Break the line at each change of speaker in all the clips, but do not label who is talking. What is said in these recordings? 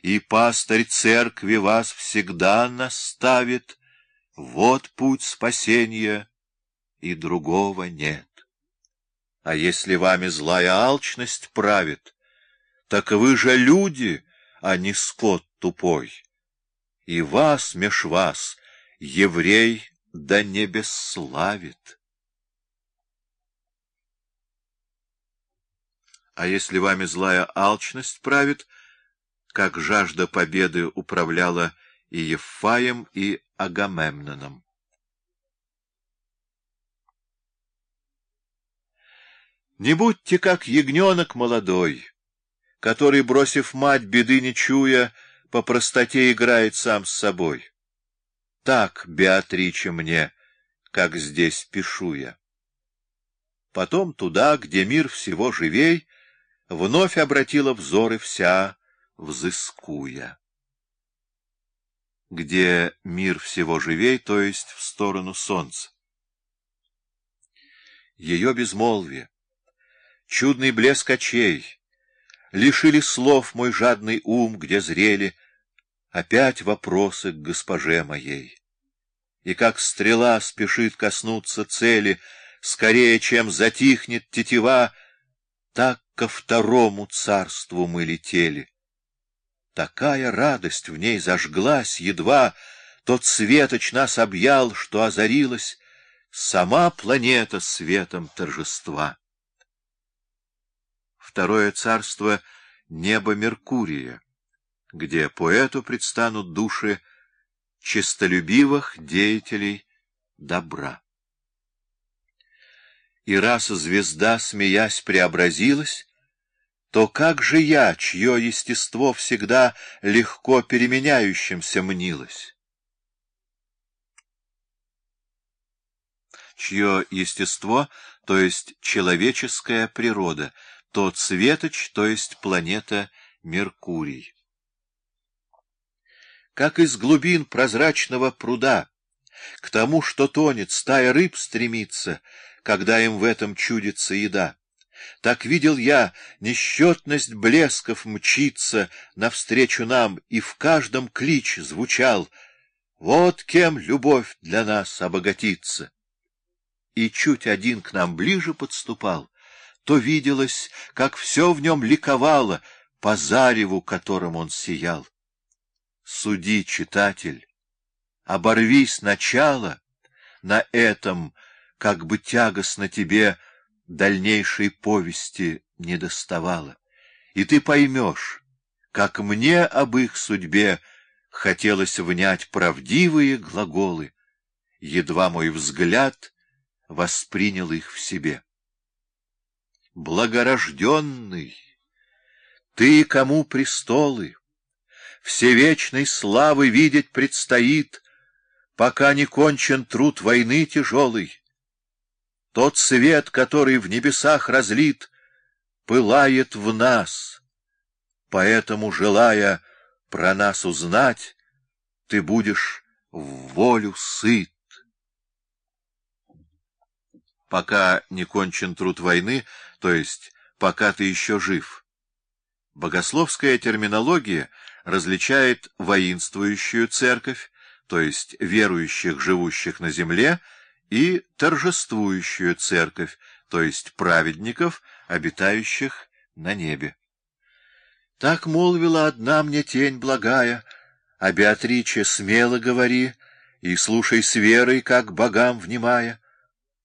и пастырь церкви вас всегда наставит. Вот путь спасения, и другого нет. А если вами злая алчность правит, так вы же люди, а не скот тупой. И вас меж вас еврей да не бесславит. А если вами злая алчность правит, как жажда победы управляла и Ефаем, и Агамемноном? Не будьте как ягненок молодой, который, бросив мать, беды не чуя, по простоте играет сам с собой. Так, Беатриче, мне, как здесь пишу я. Потом туда, где мир всего живей, вновь обратила взоры вся, взыскуя. Где мир всего живей, то есть в сторону солнца. Ее безмолвие, чудный блеск очей, лишили слов мой жадный ум, где зрели опять вопросы к госпоже моей. И как стрела спешит коснуться цели, скорее, чем затихнет тетива, так ко второму царству мы летели. Такая радость в ней зажглась, едва тот светоч нас объял, что озарилась сама планета светом торжества. Второе царство — небо Меркурия где поэту предстанут души честолюбивых деятелей добра. И раз звезда, смеясь, преобразилась, то как же я, чье естество всегда легко переменяющимся мнилось? Чье естество, то есть человеческая природа, тот светоч, то есть планета Меркурий как из глубин прозрачного пруда. К тому, что тонет, стая рыб стремится, когда им в этом чудится еда. Так видел я, несчетность блесков мчится навстречу нам, и в каждом клич звучал «Вот кем любовь для нас обогатится». И чуть один к нам ближе подступал, то виделось, как все в нем ликовало по зареву, которым он сиял. Суди, читатель, оборви сначала на этом, как бы тягостно тебе дальнейшей повести не доставало, и ты поймешь, как мне об их судьбе хотелось внять правдивые глаголы, едва мой взгляд воспринял их в себе. Благорожденный, ты кому престолы, всевечной славы видеть предстоит, пока не кончен труд войны тяжелый. Тот свет, который в небесах разлит, пылает в нас. Поэтому, желая про нас узнать, ты будешь в волю сыт. Пока не кончен труд войны, то есть пока ты еще жив. Богословская терминология — различает воинствующую церковь, то есть верующих, живущих на земле, и торжествующую церковь, то есть праведников, обитающих на небе. Так молвила одна мне тень благая, а Беатриче смело говори и слушай с верой, как богам внимая.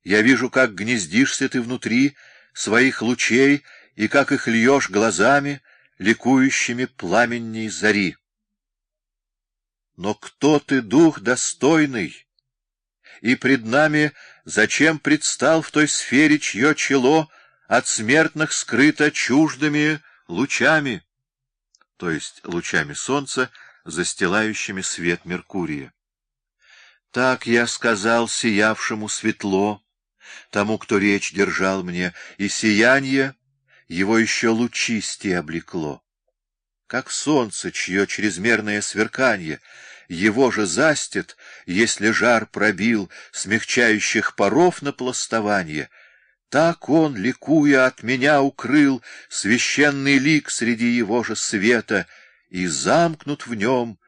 Я вижу, как гнездишься ты внутри своих лучей и как их льешь глазами, ликующими пламенней зари. Но кто ты, дух достойный? И пред нами зачем предстал в той сфере, чье чело от смертных скрыто чуждыми лучами, то есть лучами солнца, застилающими свет Меркурия? Так я сказал сиявшему светло, тому, кто речь держал мне, и сияние — его еще лучистее облекло. Как солнце, чье чрезмерное сверканье, его же застит, если жар пробил смягчающих паров на пластование, так он, ликуя от меня, укрыл священный лик среди его же света, и замкнут в нем